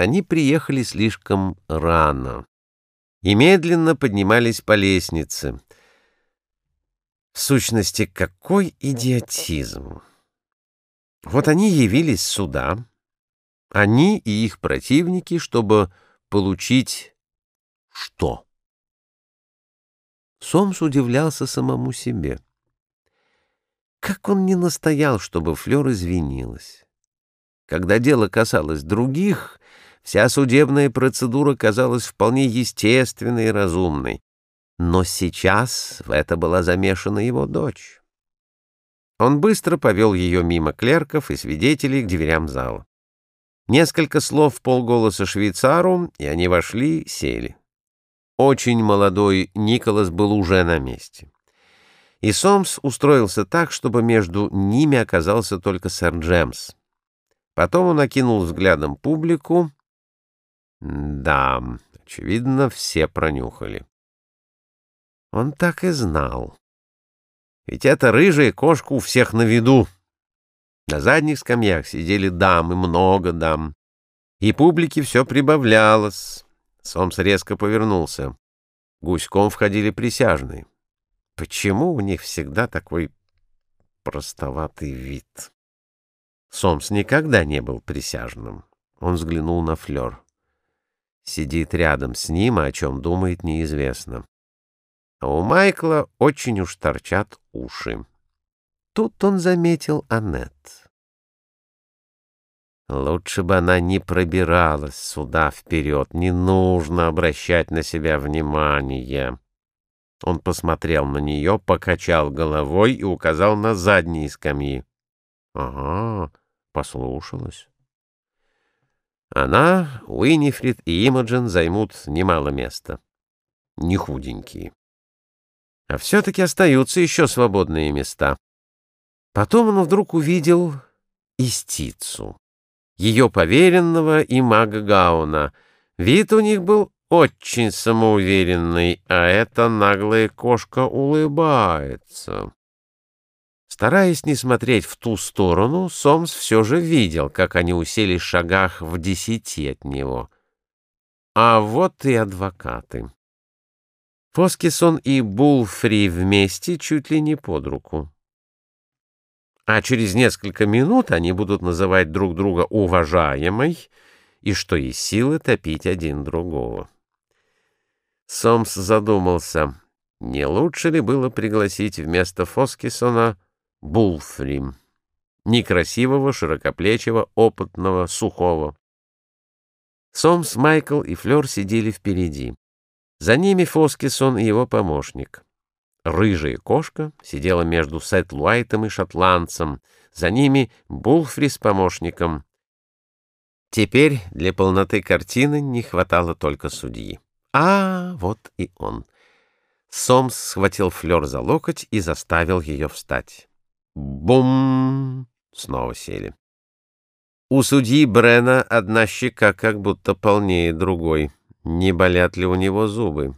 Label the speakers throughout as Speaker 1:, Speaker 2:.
Speaker 1: они приехали слишком рано и медленно поднимались по лестнице. В сущности, какой идиотизм! Вот они явились сюда, они и их противники, чтобы получить что? Сомс удивлялся самому себе. Как он не настоял, чтобы Флёр извинилась? Когда дело касалось других, вся судебная процедура казалась вполне естественной и разумной. Но сейчас в это была замешана его дочь. Он быстро повел ее мимо клерков и свидетелей к дверям зала. Несколько слов полголоса швейцару, и они вошли, сели. Очень молодой Николас был уже на месте. И Сомс устроился так, чтобы между ними оказался только сэр Джемс. Потом он окинул взглядом публику. Да, очевидно, все пронюхали. Он так и знал. Ведь эта рыжая кошка у всех на виду. На задних скамьях сидели дамы, много дам. И публике все прибавлялось. Сомс резко повернулся. Гуськом входили присяжные. Почему у них всегда такой простоватый вид? Сомс никогда не был присяжным. Он взглянул на Флёр. Сидит рядом с ним, а о чем думает, неизвестно. А у Майкла очень уж торчат уши. Тут он заметил Аннет. Лучше бы она не пробиралась сюда вперед, не нужно обращать на себя внимание. Он посмотрел на нее, покачал головой и указал на задние скамьи. Ага, послушалась. Она, Уинифрид и Имаджин займут немало места. Не худенькие. А все-таки остаются еще свободные места. Потом он вдруг увидел истицу ее поверенного и мага Гауна. Вид у них был очень самоуверенный, а эта наглая кошка улыбается. Стараясь не смотреть в ту сторону, Сомс все же видел, как они уселись шагах в десяти от него. А вот и адвокаты. Фоскисон и Булфри вместе чуть ли не под руку а через несколько минут они будут называть друг друга уважаемой и что из силы топить один другого. Сомс задумался, не лучше ли было пригласить вместо Фоскисона Булфрим, некрасивого, широкоплечего, опытного, сухого. Сомс, Майкл и Флёр сидели впереди. За ними Фоскисон и его помощник. Рыжая кошка сидела между Сет Луайтом и шотландцем, за ними Булфри с помощником. Теперь для полноты картины не хватало только судьи. А, вот и он. Сомс схватил Флёр за локоть и заставил ее встать. Бум! Снова сели. У судьи Брена одна щека как будто полнее другой. Не болят ли у него зубы?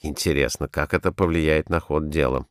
Speaker 1: Интересно, как это повлияет на ход дела?